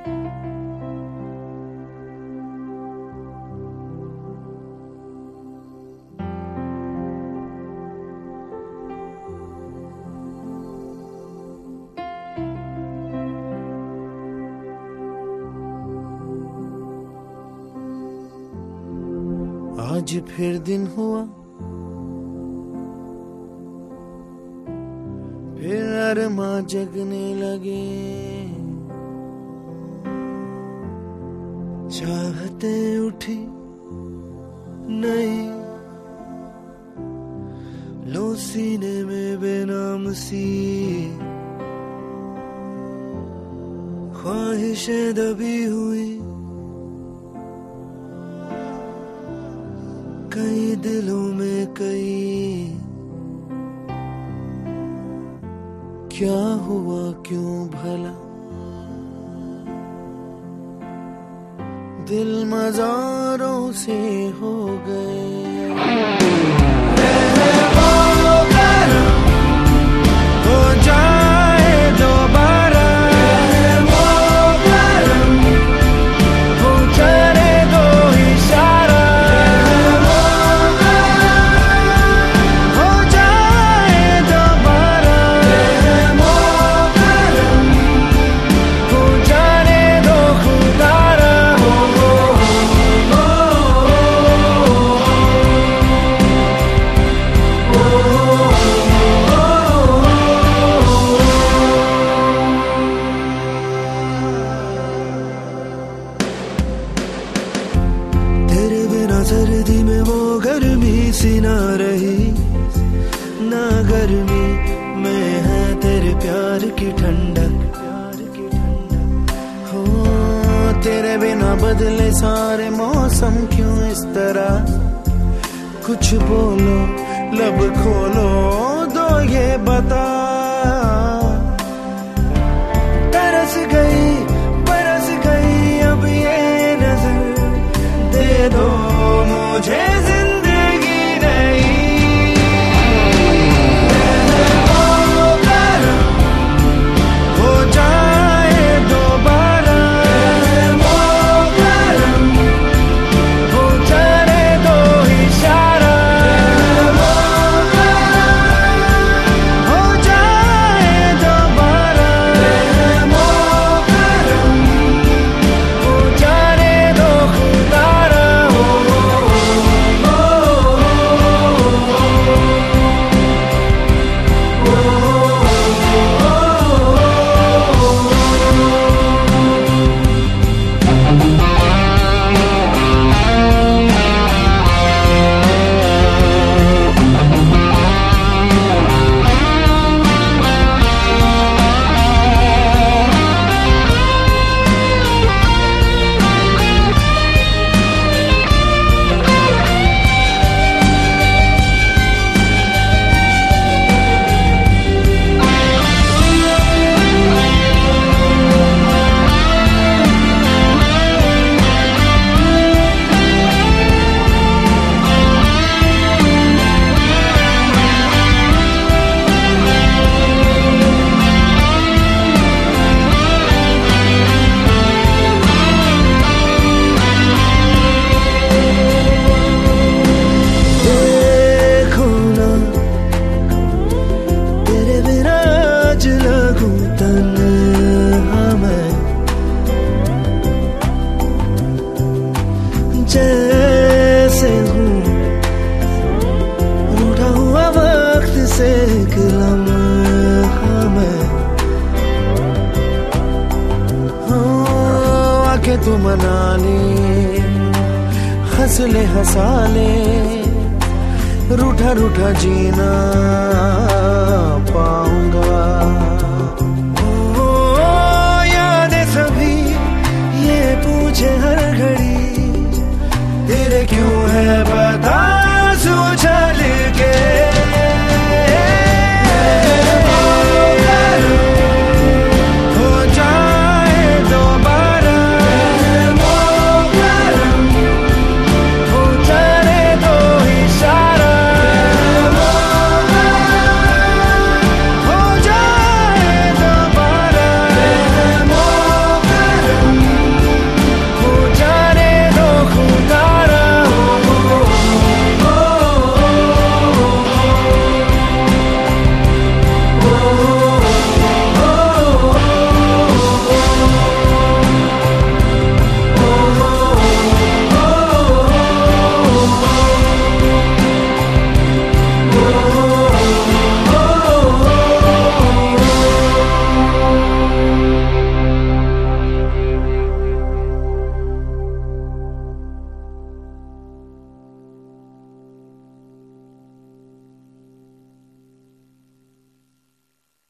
आज फिर दिन हुआ। फिर अरमा जगने लगे। चाहते उठी नहीं। लो सीने में बेनाम सी। ख्वाहिशें दबी हुई। कई दिलों में कई। क्या हुआ, क्यों भला? दिल मजारों से हो गए। बदले सारे मौसम क्यों इस तरह? कुछ बोलो, लब खोलो, दो ये बता। तरस गई, बरस गई, अब ये नज़र दे दो मुझे। जैसे हूँ। रूठा हुआ वक्त से एक लम्हा मैं। आके तू मना ले हंस ले हंसा ले रूठा रूठा जीना